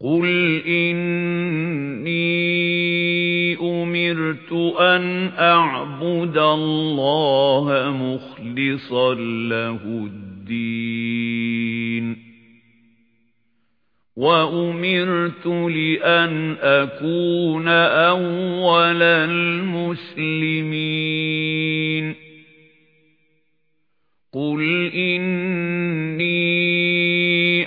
قُلْ إِنِّي أُمِرْتُ أَنْ أَعْبُدَ اللَّهَ مُخْلِصًا لَّهُ الدِّينَ وَأُمِرْتُ لِأَنْ أَكُونَ أَوَّلَ الْمُسْلِمِينَ قُلْ إِنِّي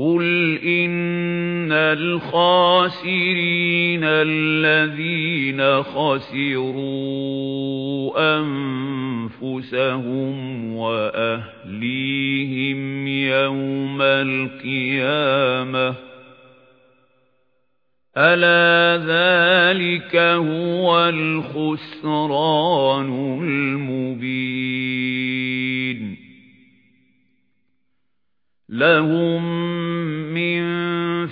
قُلْ إِنَّ الْخَاسِرِينَ الَّذِينَ خَسِرُوا أَنفُسَهُمْ وَأَهْلِيهِمْ يَوْمَ الْقِيَامَةِ أَلَا ذَلِكَ هُوَ الْخُسْرَانُ الْمُبِينُ لَهُم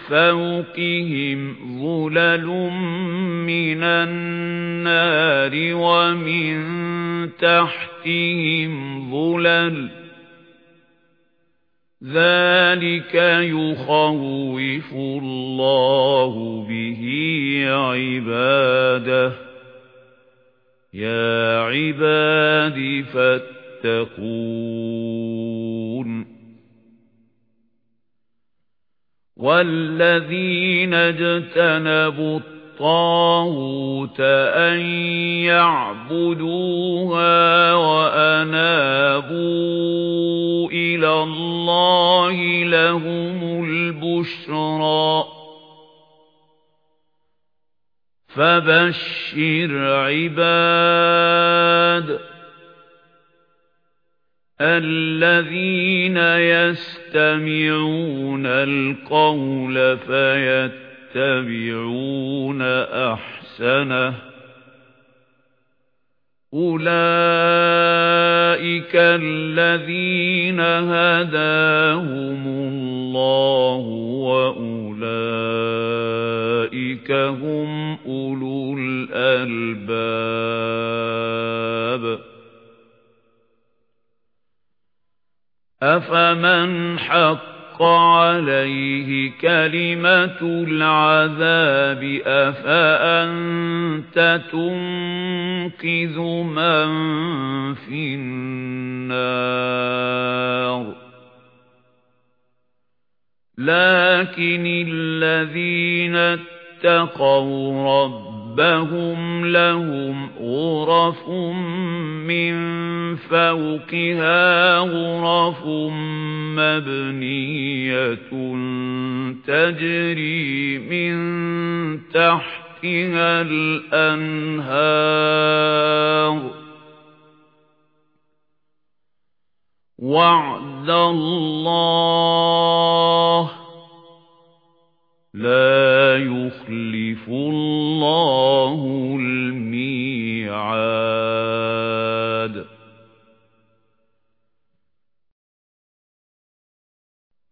فَوْقِهِمْ ظُلَلٌ مِّنَ النَّارِ وَمِن تَحْتِهِمْ ظُلَلٌ. ذَلِكَ يُخَوِّفُ اللَّهُ بِهِ عِبَادَهُ. يَا عِبَادِ فَاتَّقُونِ. وَالَّذِينَ اجْتَنَبُوا الطَّاغُوتَ أَن يَعْبُدُوهَا وَأَنَابُوا إِلَى اللَّهِ لَهُمُ الْبُشْرَى فَبَشِّرْ عِبَادِ الَّذِينَ يَسْتَمِعُونَ الْقَوْلَ فَيَتَّبِعُونَ أَحْسَنَهُ أُولَئِكَ الَّذِينَ هَدَاهُمُ اللَّهُ وَأُولَئِكَ هُمْ أُولُو الْأَلْبَابِ أَفَمَنْ حَقَّ عَلَيْهِ كَلِمَةُ الْعَذَابِ أَفَأَنْتَ تُنقِذُ مَنْ فِي النَّارِ لَكِنِ الَّذِينَ اتَّقَوْا رَبَّهُمْ لَهُمْ غُرَفٌ مِّن فَوْقِهَا غُرَفٌ مَّبْنِيَّةٌ تَجْرِي مِن تَحْتِهَا الْأَنْهَارُ وَعْدَ اللَّهِ لَا يُخْلِفُ اللَّهُ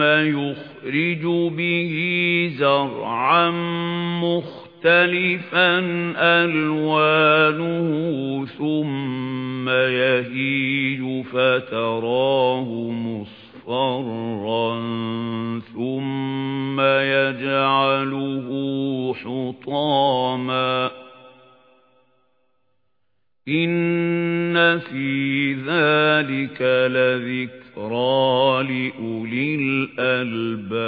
يُخْرِجُ بِهِ زَرْعًا مُخْتَلِفًا أَلْوَانُهُ ثُمَّ يَهِيجُ فَتَرَاهُ مُصْفَرًّا ثُمَّ يَجْعَلُهُ حُطَامًا. إِنَّ فِي ذَلِكَ لَذِكْرَى لِأُولِي الْأَلْبَابِ